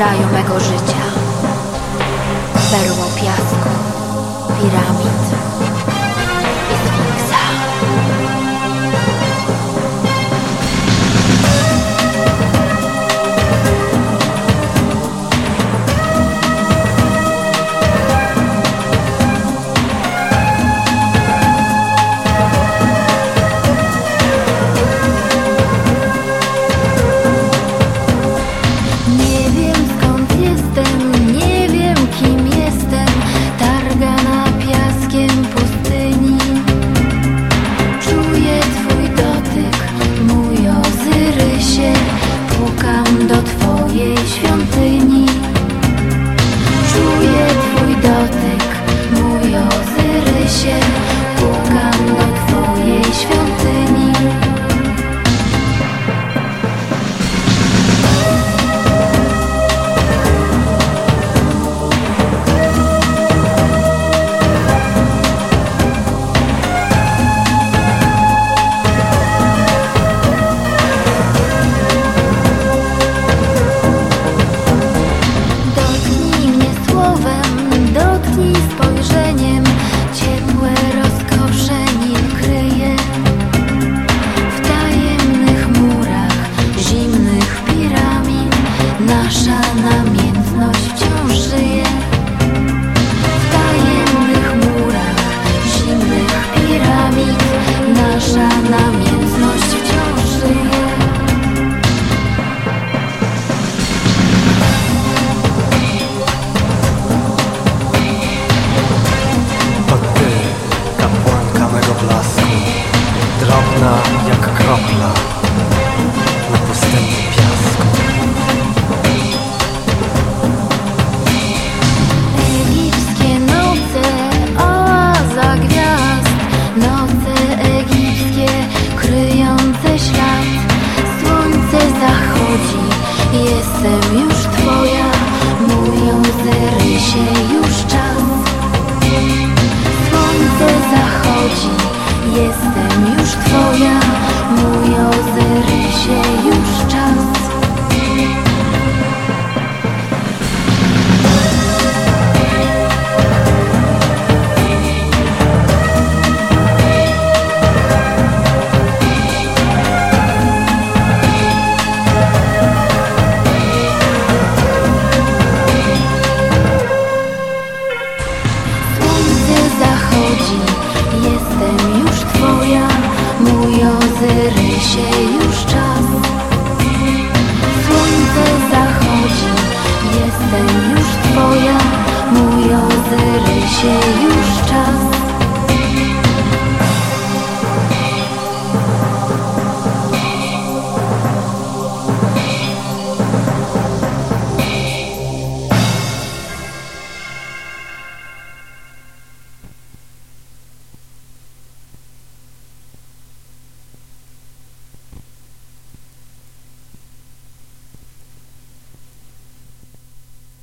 raju mego życia. Perłą piasku, piramid jestem już twoja